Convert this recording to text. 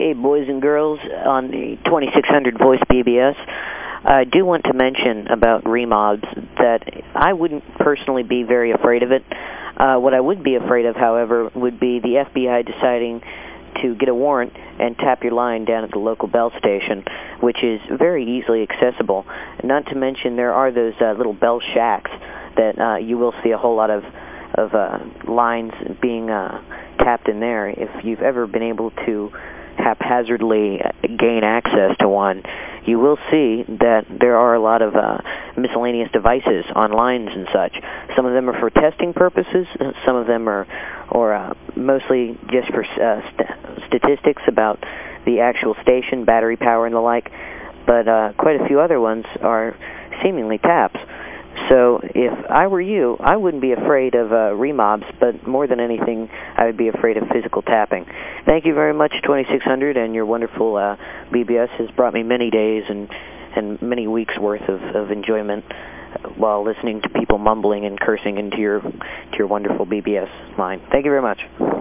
Hey, boys and girls, on the 2600 Voice BBS, I do want to mention about remobs that I wouldn't personally be very afraid of it. Uh, what I would be afraid of, however, would be the FBI deciding to get a warrant and tap your line down at the local bell station, which is very easily accessible. Not to mention there are those uh, little bell shacks that uh, you will see a whole lot of, of uh, lines being tapped in there. If you've ever been able to haphazardly gain access to one, you will see that there are a lot of uh, miscellaneous devices on lines and such. Some of them are for testing purposes. Some of them are or uh, mostly just for uh, st statistics about the actual station, battery power, and the like. But quite a few other ones are seemingly taps. So if I were you, I wouldn't be afraid of remobs, but more than anything, I would be afraid of physical tapping. Thank you very much, 2600, and your wonderful uh, BBS has brought me many days and, and many weeks' worth of, of enjoyment while listening to people mumbling and cursing into your, to your wonderful BBS line. Thank you very much.